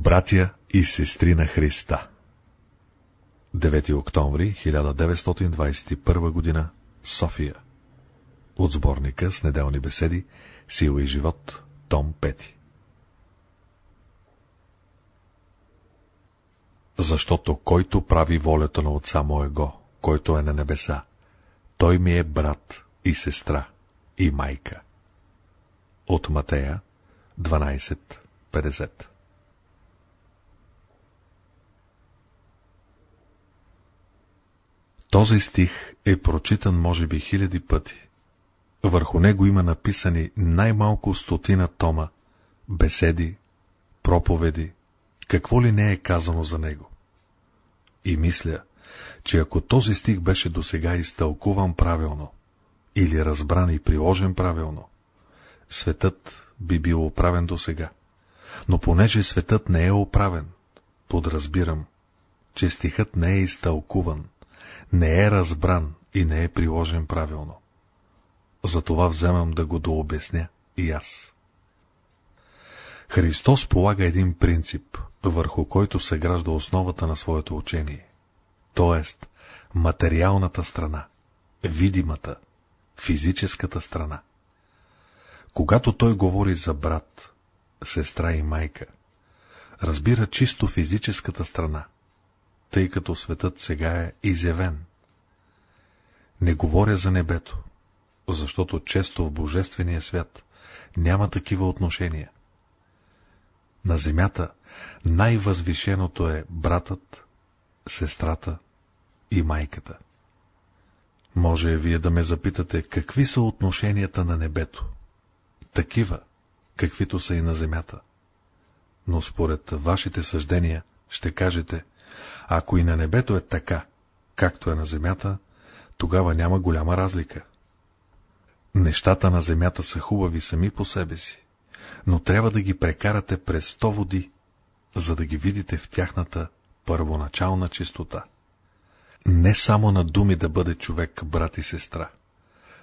Братя и сестри на Христа. 9 октомври 1921 година София. От сборника с неделни беседи Сила и живот Том 5 Защото който прави волята на Отца Моего, който е на небеса, той ми е брат и сестра и майка. От Матея 12.50 Този стих е прочитан може би хиляди пъти. Върху него има написани най-малко стотина тома, беседи, проповеди, какво ли не е казано за него. И мисля, че ако този стих беше досега изтълкуван правилно, или разбран и приложен правилно, светът би бил оправен досега. Но понеже светът не е оправен, подразбирам, че стихът не е изтълкуван, не е разбран и не е приложен правилно. Затова вземам да го дообясня и аз. Христос полага един принцип, върху който се гражда основата на своето учение, т.е. материалната страна, видимата, физическата страна. Когато той говори за брат, сестра и майка, разбира чисто физическата страна, тъй като светът сега е изявен. Не говоря за небето, защото често в Божествения свят няма такива отношения. На земята най-възвишеното е братът, сестрата и майката. Може вие да ме запитате, какви са отношенията на небето? Такива, каквито са и на земята. Но според вашите съждения ще кажете, ако и на небето е така, както е на земята, тогава няма голяма разлика. Нещата на земята са хубави сами по себе си, но трябва да ги прекарате през сто води, за да ги видите в тяхната първоначална чистота. Не само на думи да бъде човек брат и сестра.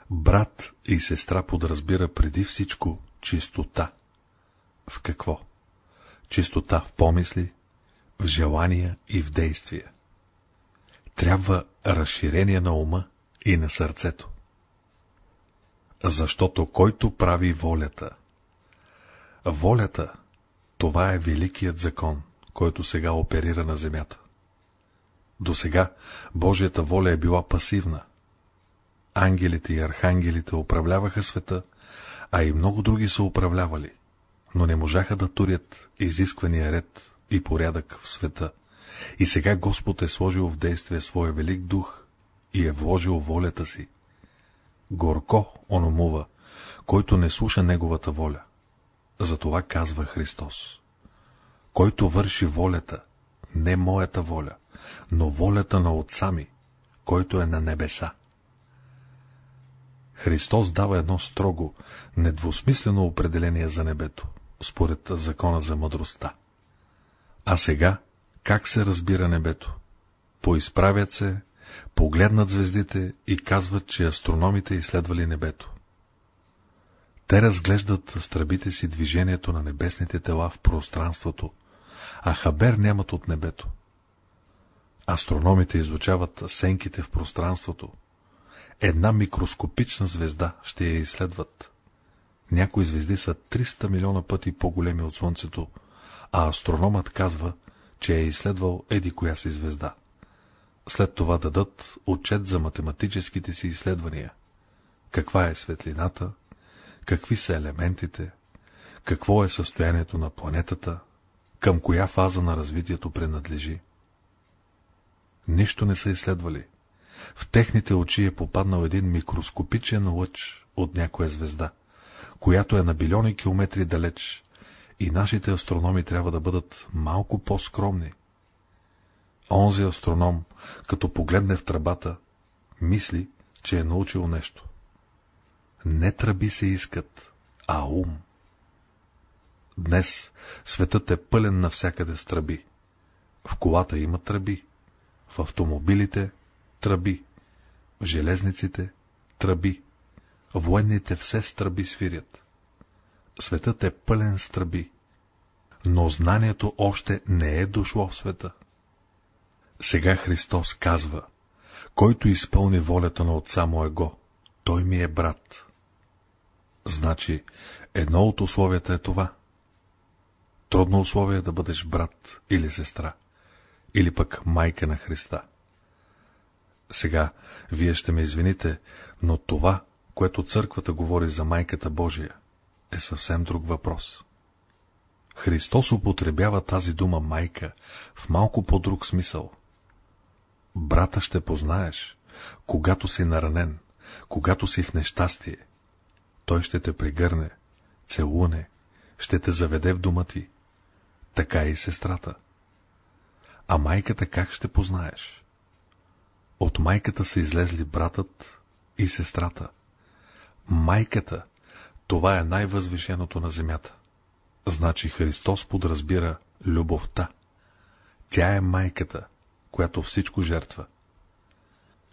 Брат и сестра подразбира преди всичко чистота. В какво? Чистота в помисли, в желания и в действия. Трябва разширение на ума и на сърцето. Защото който прави волята, волята, това е великият закон, който сега оперира на земята. До сега Божията воля е била пасивна. Ангелите и архангелите управляваха света, а и много други са управлявали, но не можаха да турят изисквания ред и порядък в света. И сега Господ е сложил в действие своя велик дух и е вложил волята си. Горко ономува, който не слуша неговата воля. Затова казва Христос. Който върши волята, не моята воля, но волята на Отца ми, който е на небеса. Христос дава едно строго, недвусмислено определение за небето, според закона за мъдростта. А сега, как се разбира небето? Поизправят се, погледнат звездите и казват, че астрономите изследвали небето. Те разглеждат с си движението на небесните тела в пространството, а хабер нямат от небето. Астрономите изучават сенките в пространството. Една микроскопична звезда ще я изследват. Някои звезди са 300 милиона пъти по-големи от Слънцето, а астрономът казва, че е изследвал еди коя си звезда. След това дадат отчет за математическите си изследвания. Каква е светлината, какви са елементите, какво е състоянието на планетата, към коя фаза на развитието принадлежи. Нищо не са изследвали. В техните очи е попаднал един микроскопичен лъч от някоя звезда, която е на билиони километри далеч и нашите астрономи трябва да бъдат малко по-скромни. Онзи астроном, като погледне в тръбата, мисли, че е научил нещо. Не тръби се искат, а ум. Днес светът е пълен навсякъде с тръби. В колата има тръби, в автомобилите – тръби, в железниците – тръби, военните все с тръби свирят. Светът е пълен с тръби. но знанието още не е дошло в света. Сега Христос казва, който изпълни волята на отца му его, той ми е брат. Значи, едно от условията е това. Трудно условие е да бъдеш брат или сестра, или пък майка на Христа. Сега, вие ще ме извините, но това, което църквата говори за майката Божия, е съвсем друг въпрос. Христос употребява тази дума майка в малко по-друг смисъл. Брата ще познаеш, когато си наранен, когато си в нещастие. Той ще те пригърне, целуне, ще те заведе в дома ти. Така и сестрата. А майката как ще познаеш? От майката са излезли братът и сестрата. Майката, това е най-възвишеното на земята. Значи Христос подразбира любовта. Тя е майката, която всичко жертва.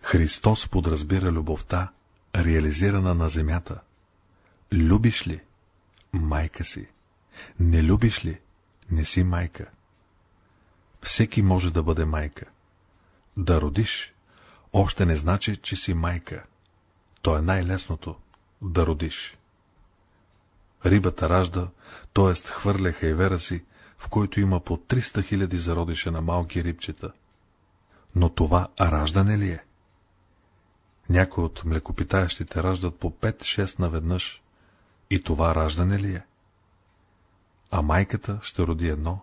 Христос подразбира любовта, реализирана на земята. Любиш ли? Майка си. Не любиш ли? Не си майка. Всеки може да бъде майка. Да родиш, още не значи, че си майка. То е най-лесното — да родиш. Рибата ражда, т.е. хвърля хайвера си, в който има по 300 хиляди зародиша на малки рибчета. Но това раждане ли е? Някои от млекопитаящите раждат по 5-6 наведнъж. И това раждане ли е? А майката ще роди едно,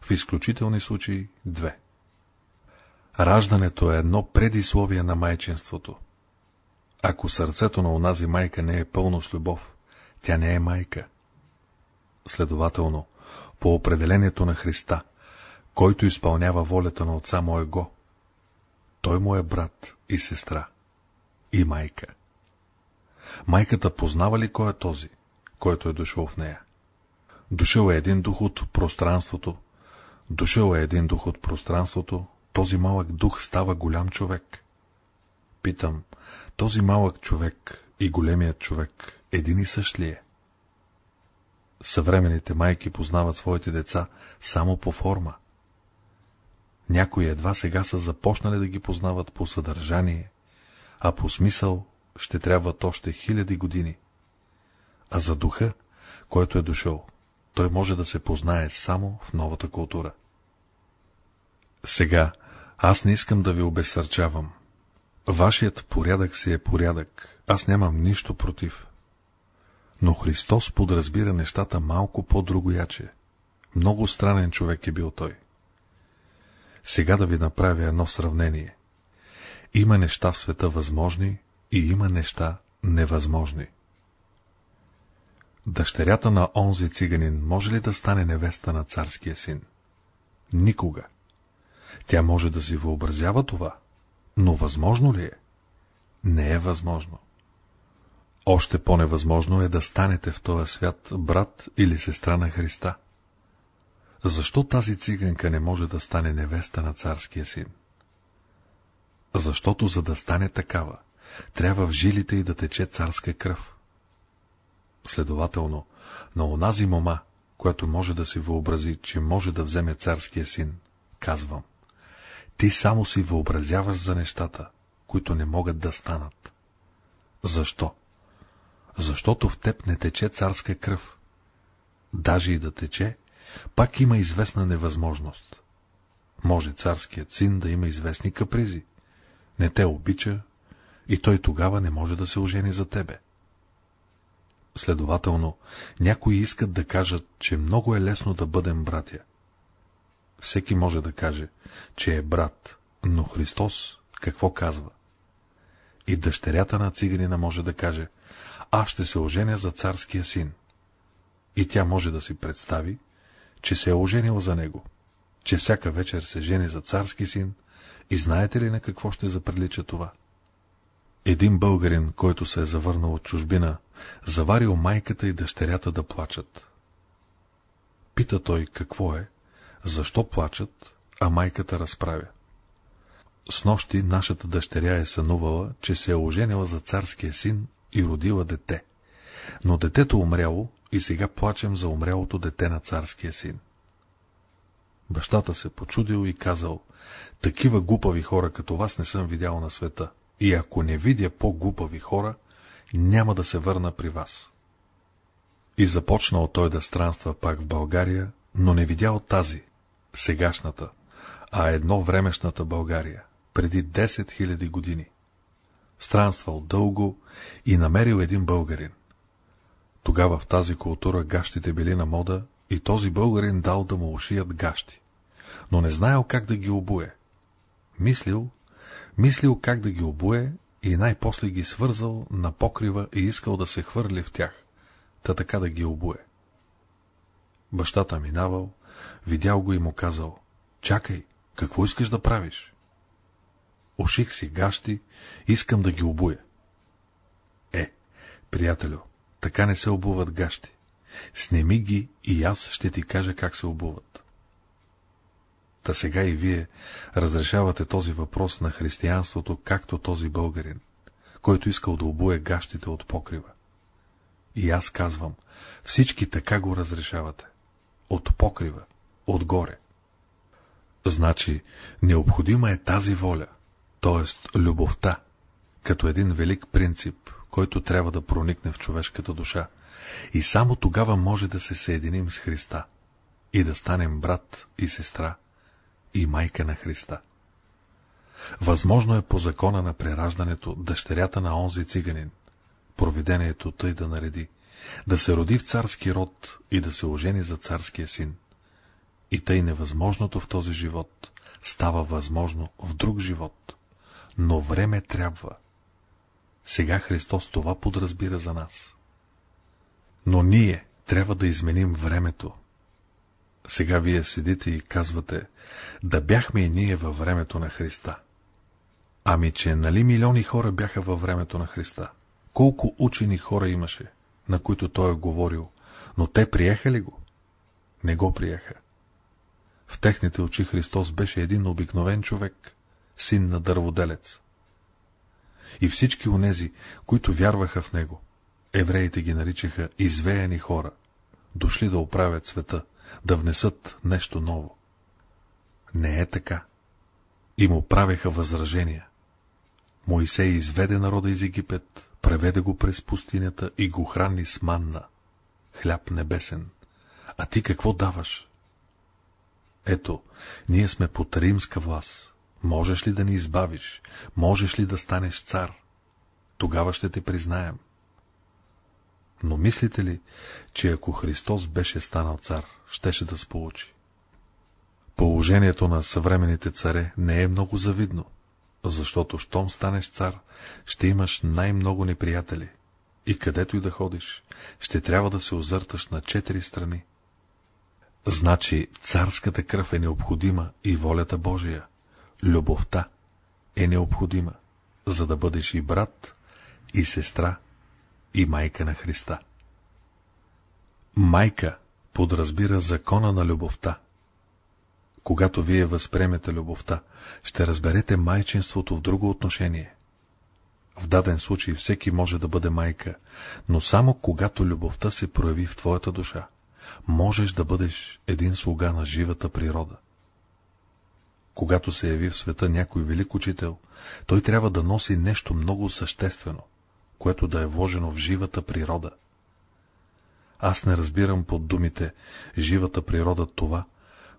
в изключителни случаи две. Раждането е едно предисловие на майчинството. Ако сърцето на онази майка не е пълно с любов, тя не е майка. Следователно, по определението на Христа, който изпълнява волята на отца моего, той му е брат и сестра, и майка. Майката познава ли кой е този, който е дошъл в нея? Дошъл е един дух от пространството, дошъл е един дух от пространството, този малък дух става голям човек. Питам, този малък човек и големият човек един и същ ли е? Съвременните майки познават своите деца само по форма. Някои едва сега са започнали да ги познават по съдържание, а по смисъл ще трябват още хиляди години. А за духа, който е дошъл, той може да се познае само в новата култура. Сега, аз не искам да ви обесърчавам. Вашият порядък си е порядък, аз нямам нищо против. Но Христос подразбира нещата малко по-другояче. Много странен човек е бил той. Сега да ви направя едно сравнение. Има неща в света възможни и има неща невъзможни. Дъщерята на онзи циганин може ли да стане невеста на царския син? Никога. Тя може да си въобразява това, но възможно ли е? Не е възможно. Още по-невъзможно е да станете в този свят брат или сестра на Христа. Защо тази циганка не може да стане невеста на царския син? Защото за да стане такава, трябва в жилите й да тече царска кръв. Следователно, на онази мома, която може да си въобрази, че може да вземе царския син, казвам. Ти само си въобразяваш за нещата, които не могат да станат. Защо? Защото в теб не тече царска кръв. Даже и да тече, пак има известна невъзможност. Може царският син да има известни капризи. Не те обича и той тогава не може да се ожени за тебе. Следователно, някои искат да кажат, че много е лесно да бъдем братя. Всеки може да каже, че е брат, но Христос какво казва? И дъщерята на циганина може да каже, аз ще се оженя за царския син. И тя може да си представи, че се е оженил за него, че всяка вечер се жени за царски син, и знаете ли на какво ще заприлича това? Един българин, който се е завърнал от чужбина, заварил майката и дъщерята да плачат. Пита той какво е, защо плачат, а майката разправя. С нощи нашата дъщеря е сънувала, че се е оженила за царския син и родила дете. Но детето умряло и сега плачем за умрялото дете на царския син. Бащата се почудил и казал, такива глупави хора като вас не съм видял на света. И ако не видя по-глупави хора, няма да се върна при вас. И започнал той да странства пак в България, но не видял тази, сегашната, а едно времешната България, преди 10 000 години. Странствал дълго и намерил един българин. Тогава в тази култура гащите били на мода и този българин дал да му ушият гащи, но не знаел как да ги обуе. Мислил, мислил как да ги обуе и най-после ги свързал на покрива и искал да се хвърли в тях, та така да ги обуе. Бащата минавал, видял го и му казал, чакай, какво искаш да правиш? Уших си гащи, искам да ги обуя. Е, приятелю, така не се обуват гащи. Снеми ги и аз ще ти кажа как се обуват. Та сега и вие разрешавате този въпрос на християнството, както този българин, който искал да обуе гащите от покрива. И аз казвам, всички така го разрешавате. От покрива, отгоре. Значи, необходима е тази воля, т.е. любовта, като един велик принцип, който трябва да проникне в човешката душа. И само тогава може да се съединим с Христа и да станем брат и сестра и майка на Христа. Възможно е по закона на прераждането дъщерята на онзи циганин, провидението тъй да нареди, да се роди в царски род и да се ожени за царския син. И тъй невъзможното в този живот става възможно в друг живот. Но време трябва. Сега Христос това подразбира за нас. Но ние трябва да изменим времето. Сега вие седите и казвате, да бяхме и ние във времето на Христа. Ами, че нали милиони хора бяха във времето на Христа? Колко учени хора имаше, на които той е говорил, но те приеха ли го? Не го приеха. В техните очи Христос беше един обикновен човек, син на дърводелец. И всички онези, които вярваха в него, евреите ги наричаха извеяни хора, дошли да оправят света, да внесат нещо ново. Не е така. И му правеха възражения. Моисей изведе народа из Египет, преведе го през пустинята и го храни с манна, хляб небесен. А ти какво даваш? Ето, ние сме под римска власт. Можеш ли да ни избавиш? Можеш ли да станеш цар? Тогава ще те признаем. Но мислите ли, че ако Христос беше станал цар, щеше да сполучи? Положението на съвременните царе не е много завидно, защото щом станеш цар, ще имаш най-много неприятели. И където и да ходиш, ще трябва да се озърташ на четири страни. Значи царската кръв е необходима и волята Божия. Любовта е необходима, за да бъдеш и брат, и сестра, и майка на Христа. Майка подразбира закона на любовта. Когато вие възпремете любовта, ще разберете майчинството в друго отношение. В даден случай всеки може да бъде майка, но само когато любовта се прояви в твоята душа, можеш да бъдеш един слуга на живата природа. Когато се яви в света някой велик учител, той трябва да носи нещо много съществено, което да е вложено в живата природа. Аз не разбирам под думите живата природа това,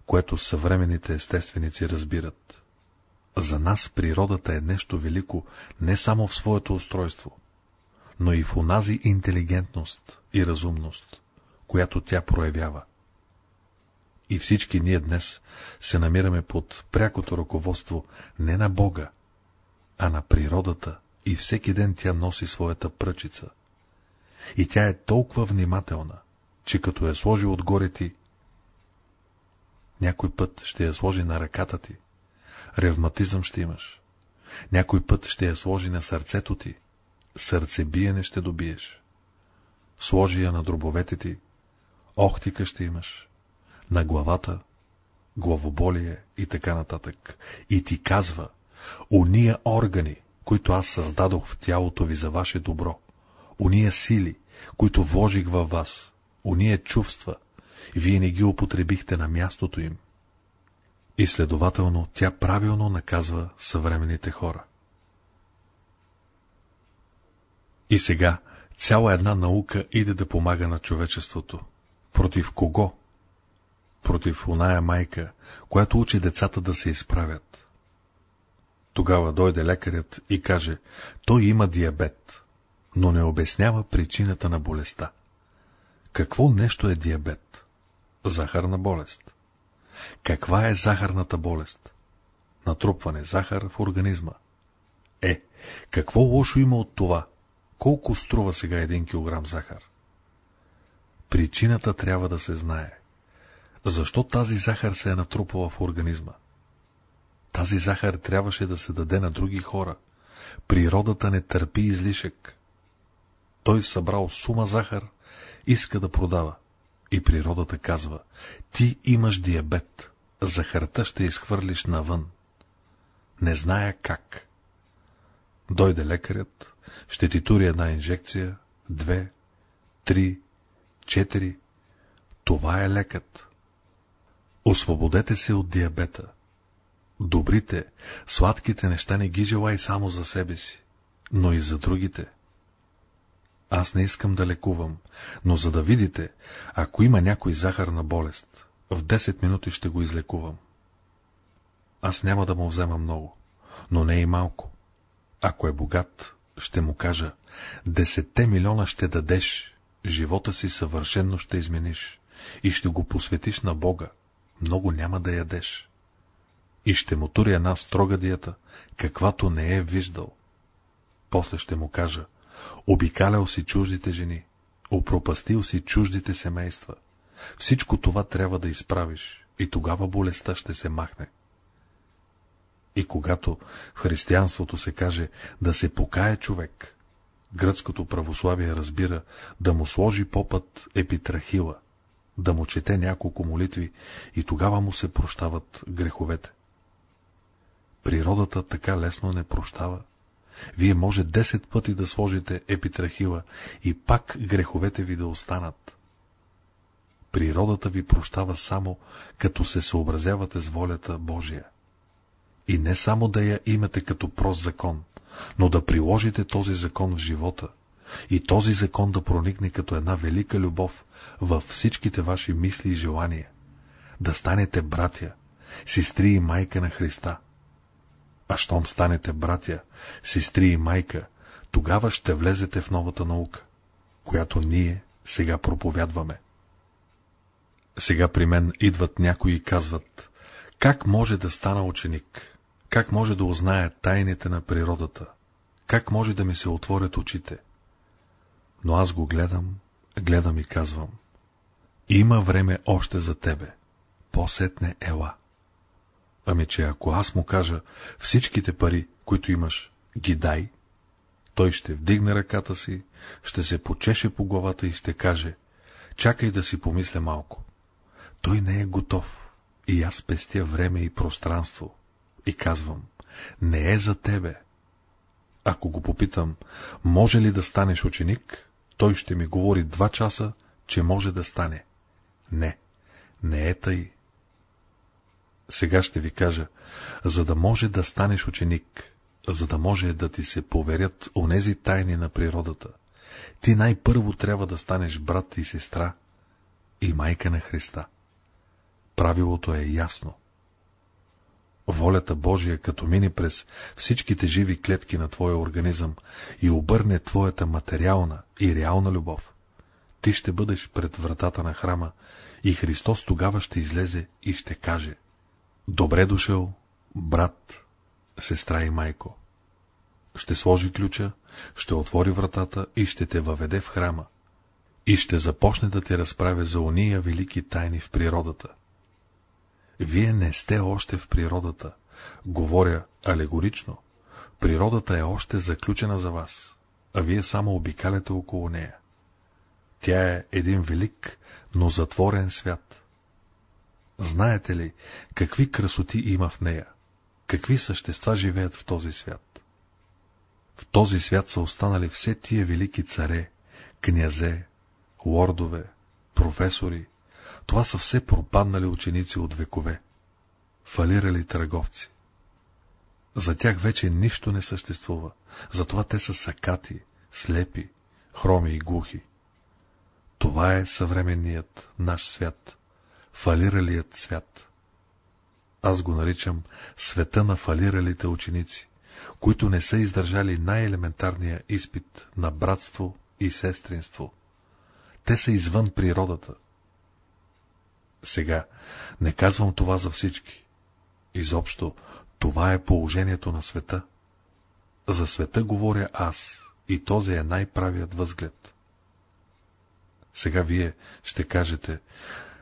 което съвременните естественици разбират. За нас природата е нещо велико не само в своето устройство, но и в онази интелигентност и разумност, която тя проявява. И всички ние днес се намираме под прякото ръководство не на Бога, а на природата. И всеки ден тя носи своята пръчица. И тя е толкова внимателна, че като я сложи отгоре ти, някой път ще я сложи на ръката ти, ревматизъм ще имаш, някой път ще я сложи на сърцето ти, сърцебиене ще добиеш. Сложи я на дробовете ти, охтика ще имаш, на главата, главоболие и така нататък. И ти казва, уния органи, които аз създадох в тялото ви за ваше добро, уния сили, които вложих във вас, уния чувства, вие не ги употребихте на мястото им. и следователно тя правилно наказва съвременните хора. И сега цяла една наука иде да помага на човечеството. Против кого? Против оная майка, която учи децата да се изправят. Тогава дойде лекарят и каже, той има диабет, но не обяснява причината на болестта. Какво нещо е диабет? Захарна болест. Каква е захарната болест? Натрупване захар в организма. Е, какво лошо има от това? Колко струва сега един килограм захар? Причината трябва да се знае. Защо тази захар се е натрупала в организма? Тази захар трябваше да се даде на други хора. Природата не търпи излишък. Той събрал сума захар, иска да продава. И природата казва, ти имаш диабет, захарта ще изхвърлиш навън. Не зная как. Дойде лекарят, ще ти тури една инжекция, две, три, четири. Това е лекът. Освободете се от диабета. Добрите, сладките неща не ги желай само за себе си, но и за другите. Аз не искам да лекувам, но за да видите, ако има някой захарна болест, в 10 минути ще го излекувам. Аз няма да му взема много, но не и малко. Ако е богат, ще му кажа, десетте милиона ще дадеш, живота си съвършенно ще измениш и ще го посветиш на Бога, много няма да ядеш. И ще му тури една строга диета, каквато не е виждал. После ще му кажа, обикалял си чуждите жени, опропастил си чуждите семейства. Всичко това трябва да изправиш и тогава болестта ще се махне. И когато в християнството се каже да се покае човек, гръцкото православие разбира да му сложи попът епитрахила, да му чете няколко молитви и тогава му се прощават греховете. Природата така лесно не прощава. Вие може 10 пъти да сложите епитрахила и пак греховете ви да останат. Природата ви прощава само, като се съобразявате с волята Божия. И не само да я имате като прост закон, но да приложите този закон в живота и този закон да проникне като една велика любов във всичките ваши мисли и желания. Да станете братя, сестри и майка на Христа. А щом станете братя, сестри и майка, тогава ще влезете в новата наука, която ние сега проповядваме. Сега при мен идват някои и казват, как може да стана ученик? Как може да узнае тайните на природата? Как може да ми се отворят очите? Но аз го гледам, гледам и казвам. Има време още за тебе. Посетне ела. Ами, че ако аз му кажа всичките пари, които имаш, ги дай, той ще вдигне ръката си, ще се почеше по главата и ще каже, чакай да си помисля малко. Той не е готов и аз пестя време и пространство и казвам, не е за тебе. Ако го попитам, може ли да станеш ученик, той ще ми говори два часа, че може да стане. Не, не е тъй. Сега ще ви кажа, за да може да станеш ученик, за да може да ти се поверят онези тайни на природата, ти най-първо трябва да станеш брат и сестра и майка на Христа. Правилото е ясно. Волята Божия, като мине през всичките живи клетки на твоя организъм и обърне твоята материална и реална любов, ти ще бъдеш пред вратата на храма и Христос тогава ще излезе и ще каже Добре дошъл, брат, сестра и майко. Ще сложи ключа, ще отвори вратата и ще те въведе в храма и ще започне да те разправя за уния велики тайни в природата. Вие не сте още в природата. Говоря алегорично. Природата е още заключена за вас, а вие само обикаляте около нея. Тя е един велик, но затворен свят. Знаете ли, какви красоти има в нея? Какви същества живеят в този свят? В този свят са останали все тия велики царе, князе, лордове, професори, това са все пропаднали ученици от векове. фалирали търговци. За тях вече нищо не съществува, затова те са сакати, слепи, хроми и глухи. Това е съвременният наш свят, фалиралият свят. Аз го наричам света на фалиралите ученици, които не са издържали най-елементарния изпит на братство и сестринство. Те са извън природата. Сега, не казвам това за всички. Изобщо, това е положението на света. За света говоря аз, и този е най-правият възглед. Сега вие ще кажете,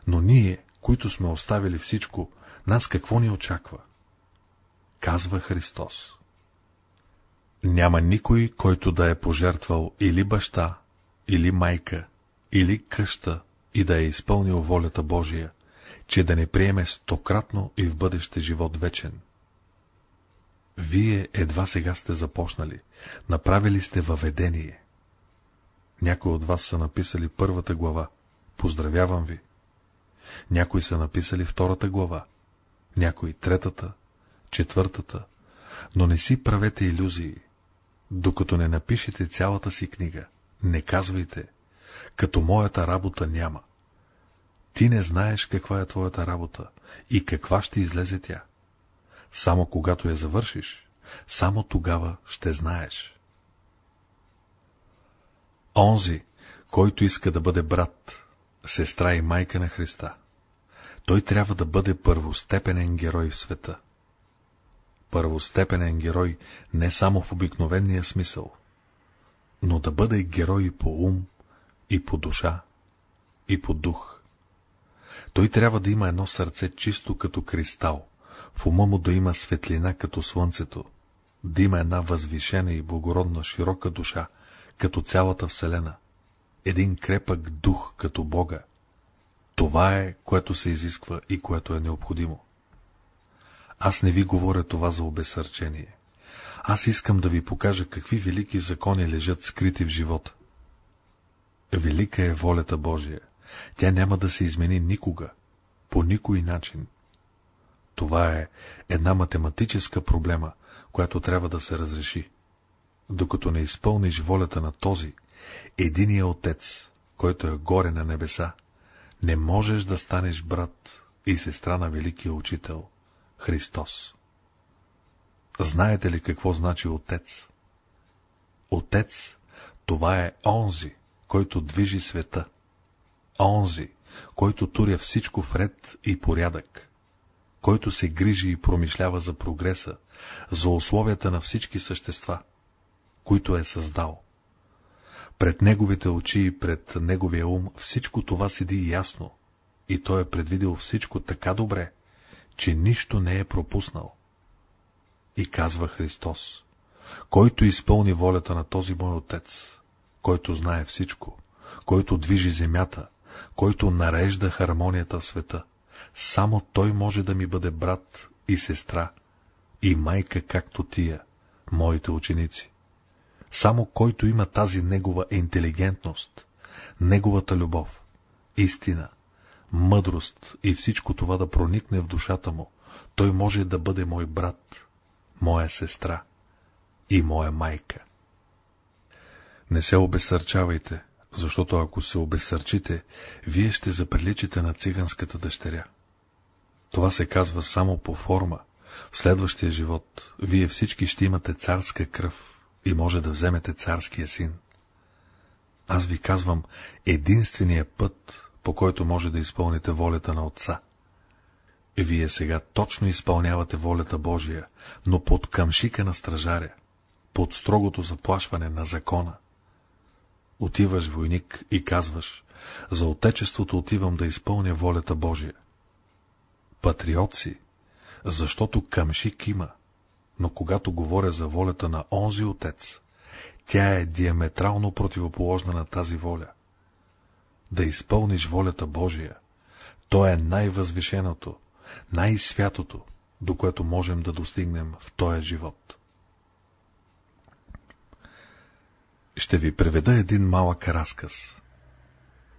но ние, които сме оставили всичко, нас какво ни очаква? Казва Христос. Няма никой, който да е пожертвал или баща, или майка, или къща и да е изпълнил волята Божия, че да не приеме стократно и в бъдеще живот вечен. Вие едва сега сте започнали, направили сте въведение. Някои от вас са написали първата глава. Поздравявам ви. Някои са написали втората глава, някои третата, четвъртата, но не си правете иллюзии. Докато не напишете цялата си книга, не казвайте, като моята работа няма. Ти не знаеш каква е твоята работа и каква ще излезе тя. Само когато я завършиш, само тогава ще знаеш. Онзи, който иска да бъде брат, сестра и майка на Христа, той трябва да бъде първостепенен герой в света. Първостепенен герой не само в обикновения смисъл, но да бъде герой по ум, и по душа, и по дух. Той трябва да има едно сърце чисто като кристал, в ума му да има светлина като слънцето, да има една възвишена и благородна широка душа, като цялата Вселена, един крепък дух като Бога. Това е, което се изисква и което е необходимо. Аз не ви говоря това за обесърчение. Аз искам да ви покажа какви велики закони лежат скрити в живота. Велика е волята Божия. Тя няма да се измени никога, по никой начин. Това е една математическа проблема, която трябва да се разреши. Докато не изпълниш волята на този, единия отец, който е горе на небеса, не можеш да станеш брат и сестра на великия учител, Христос. Знаете ли какво значи отец? Отец, това е онзи, който движи света. Онзи, който туря всичко в ред и порядък. Който се грижи и промишлява за прогреса, за условията на всички същества, които е създал. Пред неговите очи и пред неговия ум всичко това седи ясно, и той е предвидил всичко така добре, че нищо не е пропуснал. И казва Христос, който изпълни волята на този мой Отец, който знае всичко, който движи земята, който нарежда хармонията в света, само той може да ми бъде брат и сестра и майка, както тия, моите ученици. Само който има тази негова интелигентност, неговата любов, истина, мъдрост и всичко това да проникне в душата му, той може да бъде мой брат, моя сестра и моя майка. Не се обесърчавайте, защото ако се обесърчите, вие ще заприличите на циганската дъщеря. Това се казва само по форма. В следващия живот вие всички ще имате царска кръв и може да вземете царския син. Аз ви казвам единствения път, по който може да изпълните волята на Отца. Вие сега точно изпълнявате волята Божия, но под къмшика на стражаря, под строгото заплашване на закона. Отиваш войник и казваш, за отечеството отивам да изпълня волята Божия. Патриот си, защото къмшик има, но когато говоря за волята на онзи отец, тя е диаметрално противоположна на тази воля. Да изпълниш волята Божия, то е най-възвишеното, най-святото, до което можем да достигнем в този живот. Ще ви преведа един малък разказ.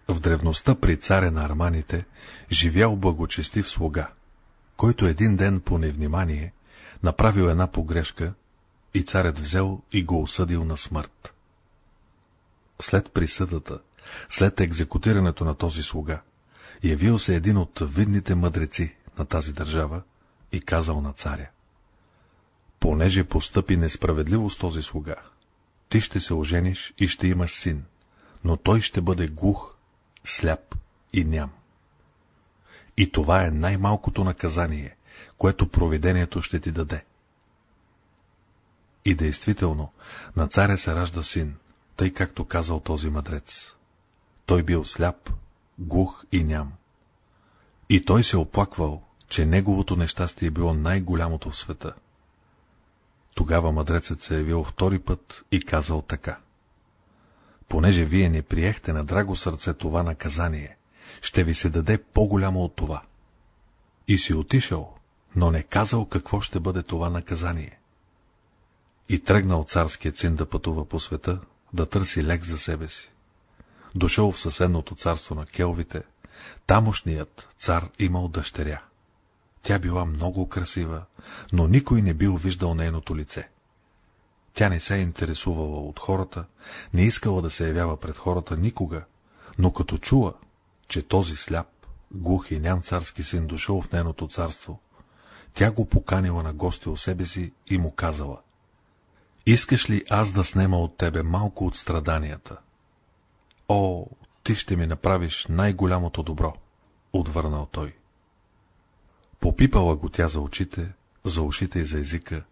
В древността при царя на арманите живял благочестив слуга. който един ден по невнимание направил една погрешка и царят взел и го осъдил на смърт. След присъдата, след екзекутирането на този слуга, явил се един от видните мъдреци на тази държава и казал на царя. Понеже постъпи несправедливо с този слуга, ти ще се ожениш и ще имаш син, но той ще бъде глух, сляп и ням. И това е най-малкото наказание, което провидението ще ти даде. И действително, на царя се ражда син, тъй както казал този мъдрец. Той бил сляп, глух и ням. И той се оплаквал, че неговото нещастие е било най-голямото в света. Тогава мъдрецът се е явил втори път и казал така. Понеже вие не приехте на драго сърце това наказание, ще ви се даде по-голямо от това. И си отишъл, но не казал какво ще бъде това наказание. И тръгнал царският син да пътува по света, да търси лек за себе си. Дошъл в съседното царство на келвите, тамошният цар имал дъщеря. Тя била много красива, но никой не бил виждал нейното лице. Тя не се интересувала от хората, не искала да се явява пред хората никога, но като чула, че този сляп, глух и ням царски син дошъл в нейното царство, тя го поканила на гости у себе си и му казала Искаш ли аз да снема от тебе малко от страданията? О, ти ще ми направиш най-голямото добро, отвърнал той. Попипала го тя за очите, за ушите и за езика,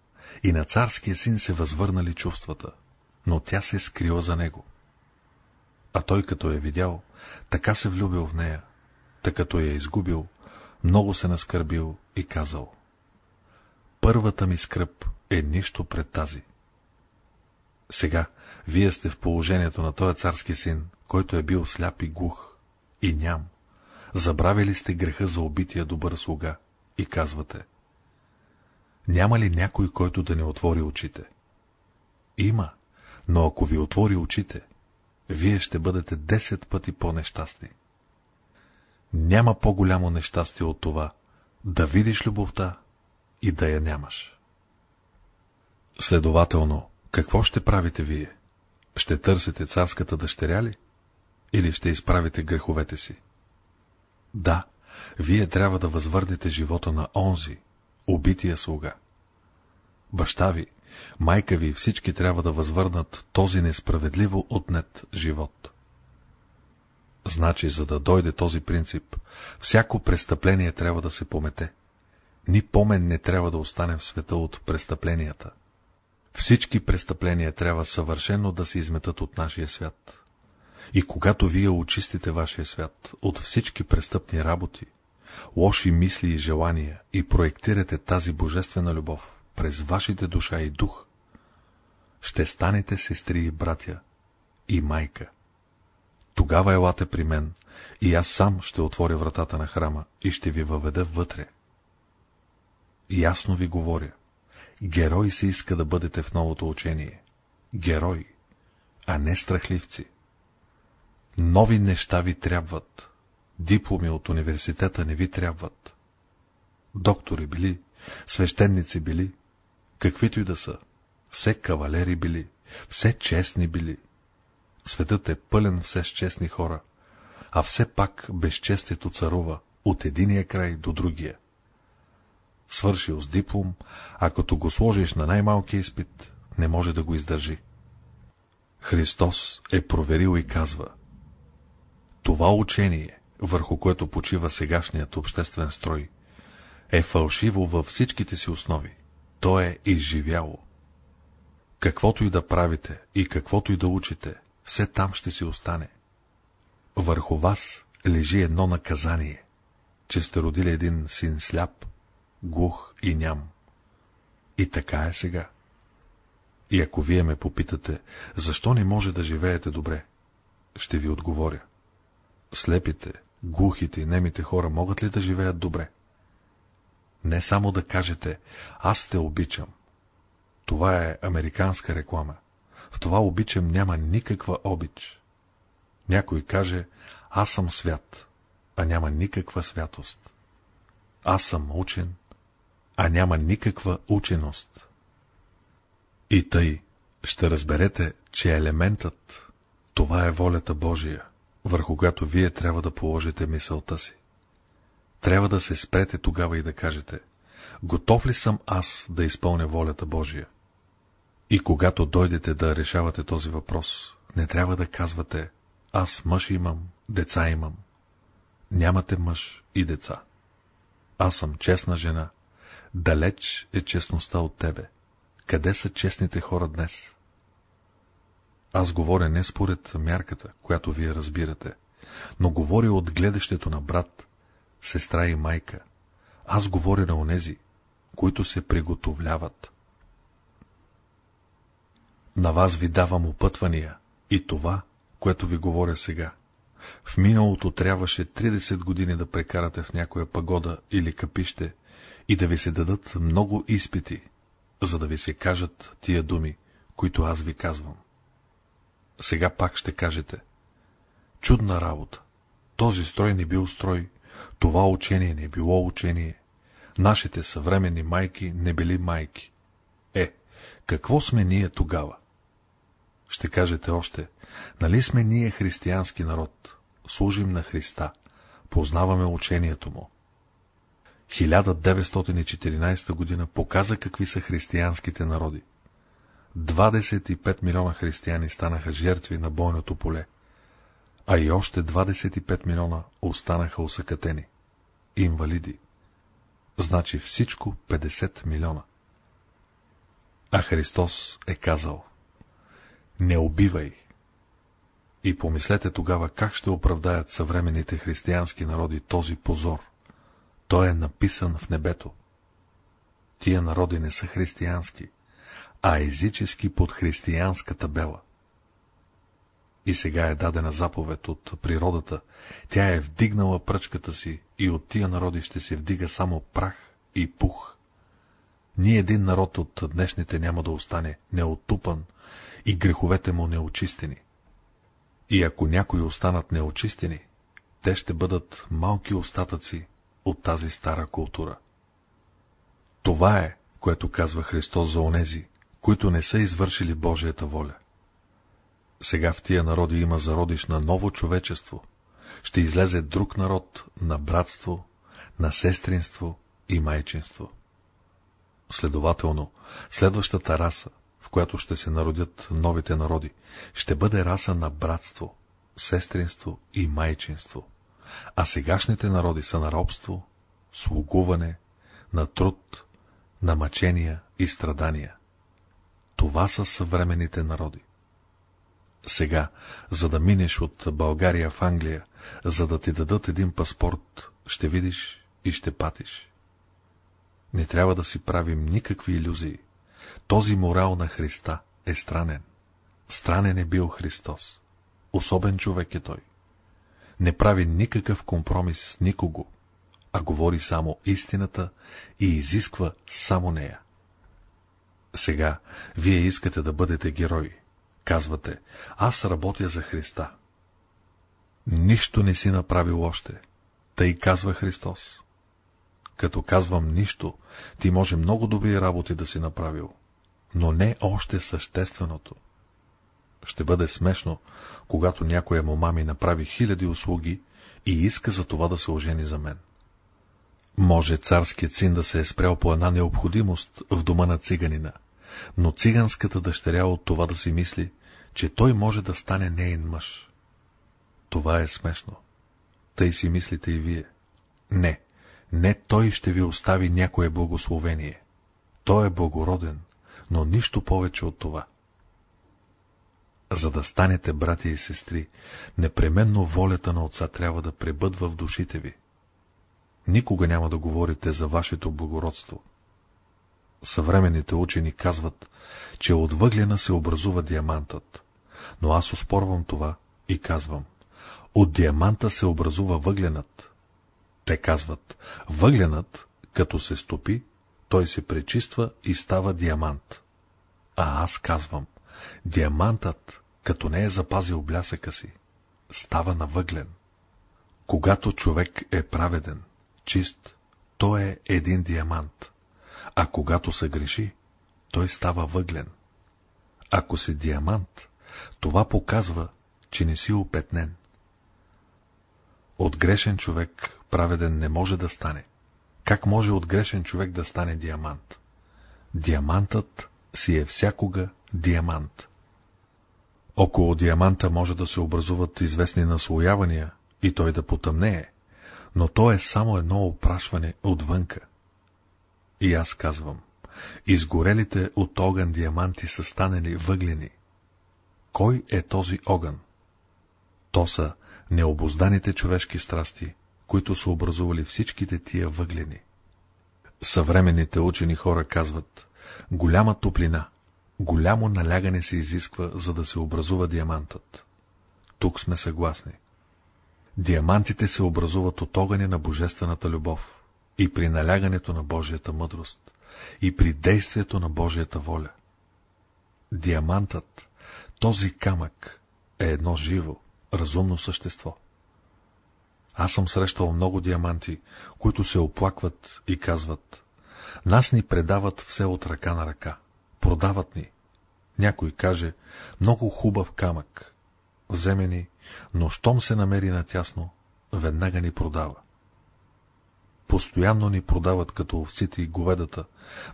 и на царския син се възвърнали чувствата, но тя се скрила за него. А той като е видял, така се влюбил в нея, така като я изгубил, много се наскърбил и казал. Първата ми скръп е нищо пред тази. Сега, вие сте в положението на този царски син, който е бил сляп и глух, и ням. Забравили сте греха за убития добър слуга и казвате. Няма ли някой, който да не отвори очите? Има, но ако ви отвори очите, вие ще бъдете 10 пъти по-нещастни. Няма по-голямо нещастие от това, да видиш любовта и да я нямаш. Следователно, какво ще правите вие? Ще търсите царската дъщеря ли? Или ще изправите греховете си? Да, вие трябва да възвърнете живота на онзи, убития слуга. Баща ви, майка ви всички трябва да възвърнат този несправедливо отнет живот. Значи, за да дойде този принцип, всяко престъпление трябва да се помете. Ни помен не трябва да остане в света от престъпленията. Всички престъпления трябва съвършено да се изметат от нашия свят. И когато вие очистите вашия свят от всички престъпни работи, лоши мисли и желания и проектирате тази божествена любов през вашите душа и дух, ще станете сестри и братя и майка. Тогава елате при мен и аз сам ще отворя вратата на храма и ще ви въведа вътре. Ясно ви говоря. Герой се иска да бъдете в новото учение. Герой, а не страхливци. Нови неща ви трябват. Дипломи от университета не ви трябват. Доктори били, свещеници били, каквито и да са, все кавалери били, все честни били. Светът е пълен все с честни хора, а все пак безчестието царува от единия край до другия. Свършил с диплом, а като го сложиш на най-малкия изпит, не може да го издържи. Христос е проверил и казва Това учение, върху което почива сегашният обществен строй, е фалшиво във всичките си основи. То е изживяло. Каквото и да правите и каквото и да учите, все там ще си остане. Върху вас лежи едно наказание, че сте родили един син сляп, глух и ням. И така е сега. И ако вие ме попитате, защо не може да живеете добре, ще ви отговоря. Слепите, глухите и немите хора могат ли да живеят добре? Не само да кажете, аз те обичам. Това е американска реклама. В това обичам няма никаква обич. Някой каже, аз съм свят, а няма никаква святост. аз съм учен, а няма никаква ученост. И тъй ще разберете, че елементът, това е волята Божия, върху която вие трябва да положите мисълта си. Трябва да се спрете тогава и да кажете, готов ли съм аз да изпълня волята Божия? И когато дойдете да решавате този въпрос, не трябва да казвате, аз мъж имам, деца имам. Нямате мъж и деца. Аз съм честна жена. Далеч е честността от тебе. Къде са честните хора днес? Аз говоря не според мярката, която вие разбирате, но говоря от гледащето на брат, сестра и майка. Аз говоря на онези, които се приготовляват. На вас ви давам опътвания и това, което ви говоря сега. В миналото трябваше 30 години да прекарате в някоя пагода или капище и да ви се дадат много изпити, за да ви се кажат тия думи, които аз ви казвам. Сега пак ще кажете. Чудна работа. Този строй не бил строй, това учение не било учение. Нашите съвременни майки не били майки. Е, какво сме ние тогава? Ще кажете още, нали сме ние християнски народ, служим на Христа, познаваме учението му. 1914 година показа какви са християнските народи. 25 милиона християни станаха жертви на бойното поле, а и още 25 милиона останаха усъкатени. Инвалиди. Значи всичко 50 милиона. А Христос е казал Не убивай. И помислете тогава как ще оправдаят съвременните християнски народи този позор. Той е написан в небето. Тия народи не са християнски а езически под християнска табела. И сега е дадена заповед от природата, тя е вдигнала пръчката си и от тия народи ще се вдига само прах и пух. Ни един народ от днешните няма да остане неотупан и греховете му неочистени. И ако някои останат неочистени, те ще бъдат малки остатъци от тази стара култура. Това е, което казва Христос за онези, които не са извършили Божията воля. Сега в тия народи има зародиш на ново човечество. Ще излезе друг народ на братство, на сестринство и майчинство. Следователно, следващата раса, в която ще се народят новите народи, ще бъде раса на братство, сестринство и майчинство. А сегашните народи са на робство, слугуване, на труд, на мъчения и страдания. Това са съвременните народи. Сега, за да минеш от България в Англия, за да ти дадат един паспорт, ще видиш и ще патиш. Не трябва да си правим никакви иллюзии. Този морал на Христа е странен. Странен е бил Христос. Особен човек е той. Не прави никакъв компромис с никого, а говори само истината и изисква само нея. Сега, вие искате да бъдете герои. Казвате, аз работя за Христа. Нищо не си направил още. Тъй казва Христос. Като казвам нищо, ти може много добри работи да си направил, но не още същественото. Ще бъде смешно, когато някоя мома ми направи хиляди услуги и иска за това да се ожени за мен. Може царският син да се е спрял по една необходимост в дома на циганина – но циганската дъщеря от това да си мисли, че той може да стане нейн мъж. Това е смешно. Тъй си мислите и вие. Не, не той ще ви остави някое благословение. Той е благороден, но нищо повече от това. За да станете братя и сестри, непременно волята на отца трябва да пребъдва в душите ви. Никога няма да говорите за вашето благородство. Съвременните учени казват, че от въглена се образува диамантът, но аз оспорвам това и казвам, от диаманта се образува въгленът. Те казват, въгленът, като се стопи, той се пречиства и става диамант. А аз казвам, диамантът, като не е запазил блясъка си, става на въглен. Когато човек е праведен, чист, той е един диамант, а когато се греши, той става въглен. Ако си диамант, това показва, че не си опетнен. От грешен човек праведен не може да стане. Как може от грешен човек да стане диамант? Диамантът си е всякога диамант. Около диаманта може да се образуват известни наслоявания и той да потъмнее, но то е само едно опрашване отвънка. И аз казвам, изгорелите от огън диаманти са станали въглени. Кой е този огън? То са необозданите човешки страсти, които са образували всичките тия въглени. Съвременните учени хора казват, голяма топлина, голямо налягане се изисква, за да се образува диамантът. Тук сме съгласни. Диамантите се образуват от огъня на божествената любов и при налягането на Божията мъдрост и при действието на Божията воля. Диамантът, този камък, е едно живо, разумно същество. Аз съм срещал много диаманти, които се оплакват и казват, нас ни предават все от ръка на ръка, продават ни. Някой каже, много хубав камък, вземе ни, но щом се намери натясно, веднага ни продава. Постоянно ни продават като овците и говедата,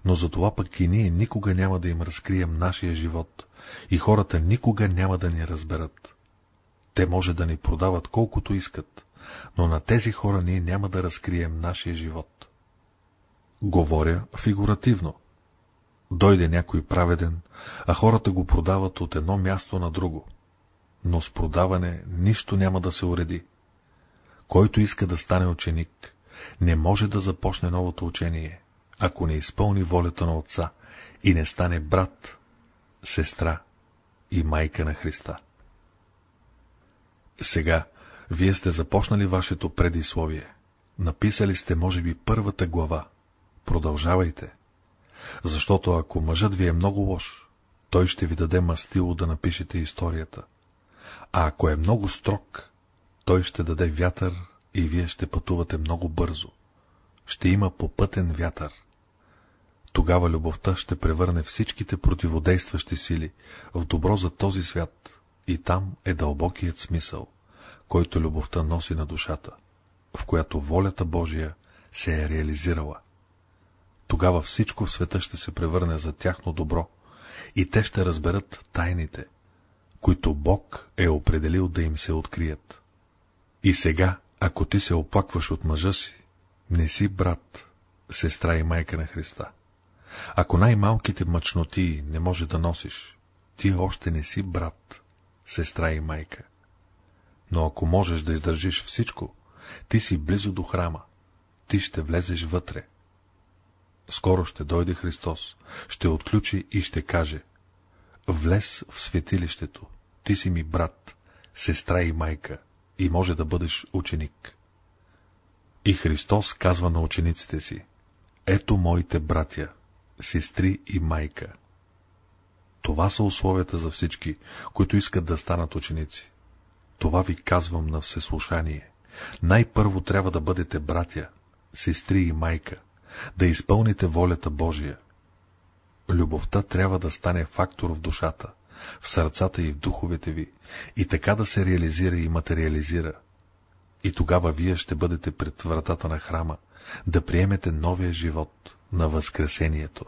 но затова пък и ние никога няма да им разкрием нашия живот и хората никога няма да ни разберат. Те може да ни продават колкото искат, но на тези хора ние няма да разкрием нашия живот. Говоря фигуративно. Дойде някой праведен, а хората го продават от едно място на друго. Но с продаване нищо няма да се уреди. Който иска да стане ученик, не може да започне новото учение, ако не изпълни волята на отца и не стане брат, сестра и майка на Христа. Сега, вие сте започнали вашето предисловие. Написали сте, може би, първата глава. Продължавайте. Защото ако мъжът ви е много лош, той ще ви даде мастило да напишете историята. А ако е много строг, той ще даде вятър и вие ще пътувате много бързо. Ще има попътен вятър. Тогава любовта ще превърне всичките противодействащи сили в добро за този свят и там е дълбокият смисъл, който любовта носи на душата, в която волята Божия се е реализирала. Тогава всичко в света ще се превърне за тяхно добро и те ще разберат тайните, които Бог е определил да им се открият. И сега, ако ти се оплакваш от мъжа си, не си брат, сестра и майка на Христа. Ако най-малките мъчноти не може да носиш, ти още не си брат, сестра и майка. Но ако можеш да издържиш всичко, ти си близо до храма, ти ще влезеш вътре. Скоро ще дойде Христос, ще отключи и ще каже Влез в светилището, ти си ми брат, сестра и майка, и може да бъдеш ученик. И Христос казва на учениците си, ето моите братя, сестри и майка. Това са условията за всички, които искат да станат ученици. Това ви казвам на всеслушание. Най-първо трябва да бъдете братя, сестри и майка, да изпълните волята Божия. Любовта трябва да стане фактор в душата, в сърцата и в духовете ви, и така да се реализира и материализира. И тогава вие ще бъдете пред вратата на храма, да приемете новия живот на Възкресението.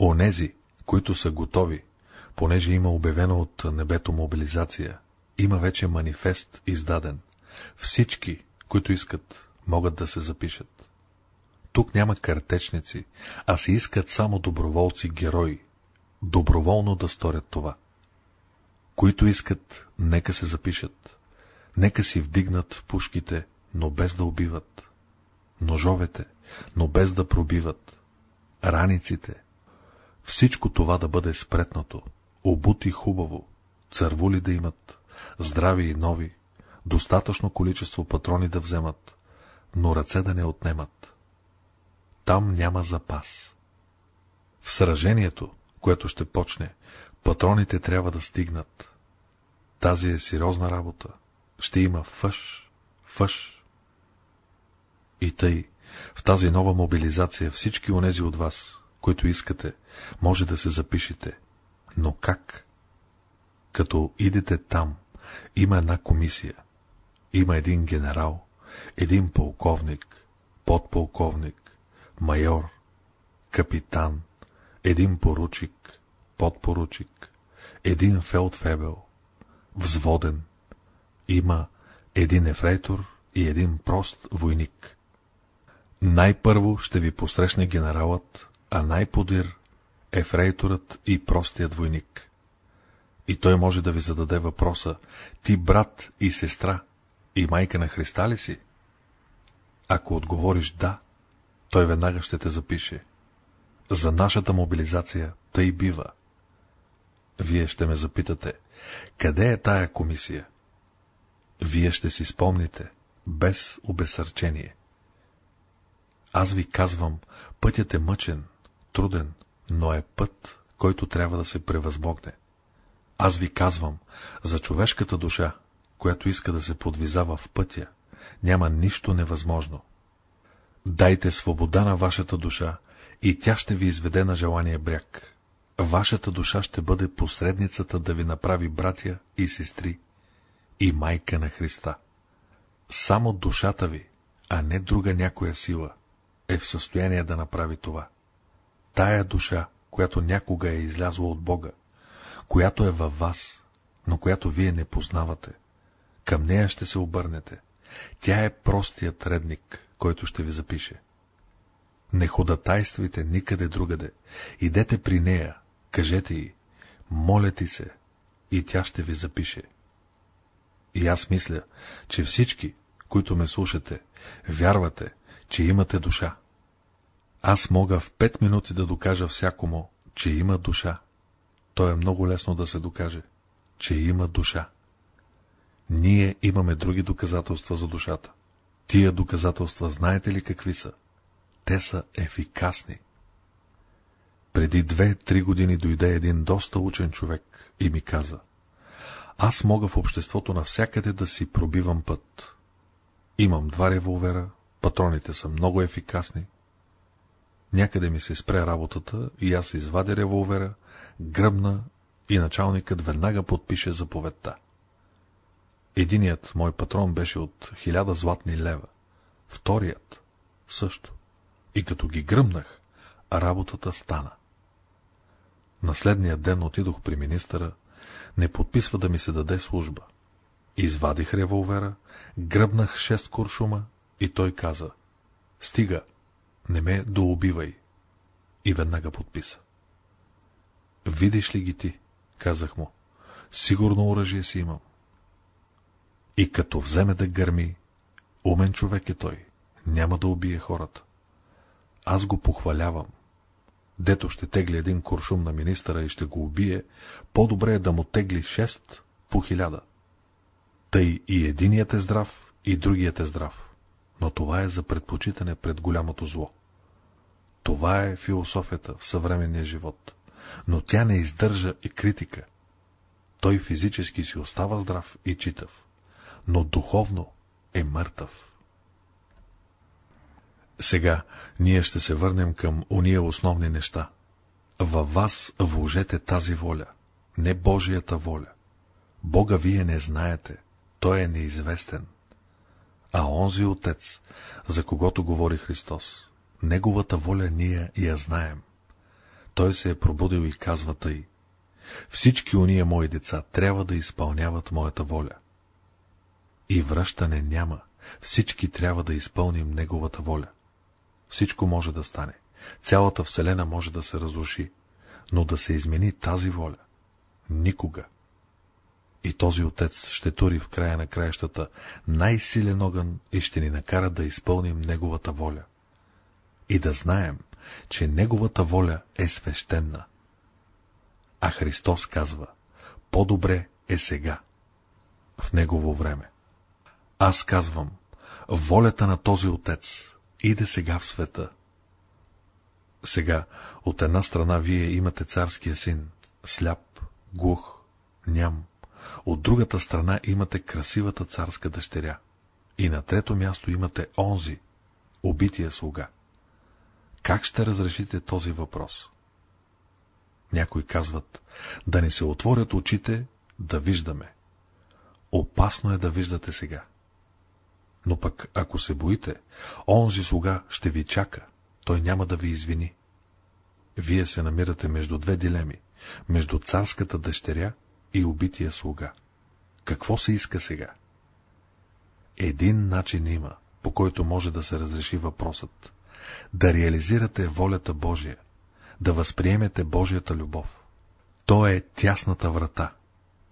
Онези, които са готови, понеже има обявена от небето мобилизация, има вече манифест издаден. Всички, които искат, могат да се запишат. Тук няма картечници, а се искат само доброволци-герои, доброволно да сторят това. Които искат, нека се запишат. Нека си вдигнат пушките, но без да убиват. Ножовете, но без да пробиват. Раниците. Всичко това да бъде спретнато, обути хубаво, цървули да имат, здрави и нови, достатъчно количество патрони да вземат, но ръце да не отнемат. Там няма запас. В сражението, което ще почне, патроните трябва да стигнат. Тази е сериозна работа. Ще има фъш, фъш. И тъй, в тази нова мобилизация всички онези от вас, които искате, може да се запишете. Но как? Като идете там, има една комисия, има един генерал, един полковник, подполковник, майор, капитан, един поручик, подпоручик, един фелдфебел, взводен, има един ефрейтор и един прост войник. Най-първо ще ви посрещне генералът, а най-подир ефрейторът и простият войник. И той може да ви зададе въпроса, ти брат и сестра и майка на Христа ли си? Ако отговориш да, той веднага ще те запише. За нашата мобилизация тъй бива. Вие ще ме запитате, къде е тая комисия? Вие ще си спомните, без обесърчение. Аз ви казвам, пътят е мъчен, труден, но е път, който трябва да се превъзмогне. Аз ви казвам, за човешката душа, която иска да се подвизава в пътя, няма нищо невъзможно. Дайте свобода на вашата душа и тя ще ви изведе на желания бряг. Вашата душа ще бъде посредницата да ви направи братя и сестри и майка на Христа. Само душата ви, а не друга някоя сила, е в състояние да направи това. Тая душа, която някога е излязла от Бога, която е във вас, но която вие не познавате, към нея ще се обърнете. Тя е простият редник, който ще ви запише. Не ходатайствайте никъде другаде, идете при нея, кажете й, моля ти се, и тя ще ви запише. И аз мисля, че всички, които ме слушате, вярвате, че имате душа. Аз мога в пет минути да докажа всякому, че има душа. То е много лесно да се докаже, че има душа. Ние имаме други доказателства за душата. Тия доказателства знаете ли какви са? Те са ефикасни. Преди две-три години дойде един доста учен човек и ми каза Аз мога в обществото навсякъде да си пробивам път. Имам два револвера, патроните са много ефикасни. Някъде ми се спре работата и аз извадя револвера, гръбна и началникът веднага подпише заповедта. Единият мой патрон беше от хиляда златни лева, вторият също. И като ги гръмнах, работата стана. На следния ден отидох при министъра, не подписва да ми се даде служба. Извадих револвера, гръбнах шест куршума и той каза, стига, не ме доубивай. И веднага подписа. Видиш ли ги ти, казах му, сигурно оръжие си имам. И като вземе да гърми, умен човек е той, няма да убие хората. Аз го похвалявам. Дето ще тегли един куршум на министъра и ще го убие, по-добре е да му тегли шест по хиляда. Тъй и единият е здрав, и другият е здрав. Но това е за предпочитане пред голямото зло. Това е философията в съвременния живот. Но тя не издържа и критика. Той физически си остава здрав и читав но духовно е мъртъв. Сега ние ще се върнем към уния основни неща. Във вас вложете тази воля, не Божията воля. Бога вие не знаете, Той е неизвестен. А онзи Отец, за когото говори Христос, Неговата воля ние я знаем. Той се е пробудил и казва тъй. Всички уния мои деца трябва да изпълняват моята воля. И връщане няма. Всички трябва да изпълним Неговата воля. Всичко може да стане. Цялата Вселена може да се разруши, но да се измени тази воля. Никога. И този отец ще тури в края на краищата най-силен огън и ще ни накара да изпълним Неговата воля. И да знаем, че Неговата воля е свещена. А Христос казва, по-добре е сега, в Негово време. Аз казвам, волята на този отец иде сега в света. Сега, от една страна вие имате царския син, сляп, глух, ням. От другата страна имате красивата царска дъщеря. И на трето място имате онзи, убития слуга. Как ще разрешите този въпрос? Някои казват, да не се отворят очите, да виждаме. Опасно е да виждате сега. Но пък, ако се боите, онзи слуга ще ви чака, той няма да ви извини. Вие се намирате между две дилеми, между царската дъщеря и убития слуга. Какво се иска сега? Един начин има, по който може да се разреши въпросът. Да реализирате волята Божия, да възприемете Божията любов. То е тясната врата.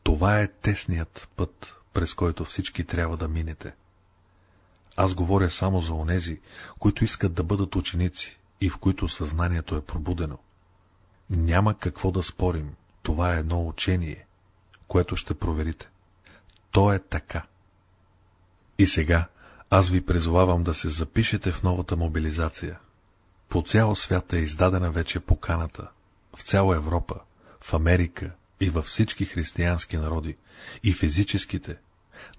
Това е тесният път, през който всички трябва да минете. Аз говоря само за онези, които искат да бъдат ученици и в които съзнанието е пробудено. Няма какво да спорим, това е едно учение, което ще проверите. То е така. И сега аз ви призовавам да се запишете в новата мобилизация. По цял свят е издадена вече поканата. В цяла Европа, в Америка и във всички християнски народи, и физическите,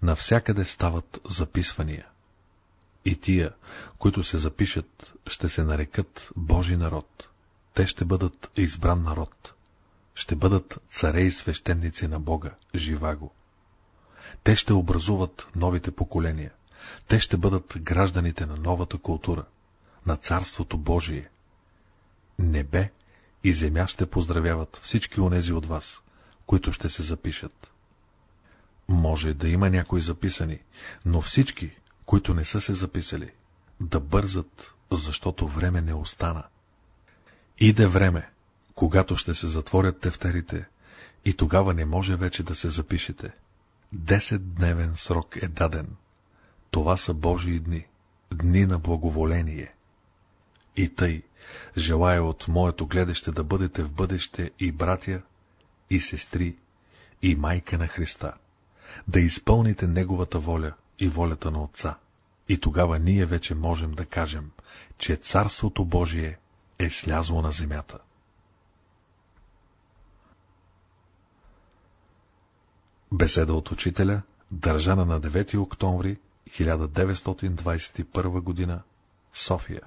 навсякъде стават записвания. И тия, които се запишат, ще се нарекат Божи народ. Те ще бъдат избран народ. Ще бъдат царе и свещеници на Бога, живаго. Те ще образуват новите поколения. Те ще бъдат гражданите на новата култура, на Царството Божие. Небе и земя ще поздравяват всички онези от вас, които ще се запишат. Може да има някои записани, но всички, които не са се записали, да бързат, защото време не остана. Иде време, когато ще се затворят тефтерите, и тогава не може вече да се запишете. Десетдневен срок е даден. Това са Божии дни, дни на благоволение. И тъй, желая от моето гледаще да бъдете в бъдеще и братя, и сестри, и майка на Христа, да изпълните Неговата воля и волята на Отца. И тогава ние вече можем да кажем, че Царството Божие е слязло на земята. Беседа от учителя, държана на 9 октомври 1921 г. София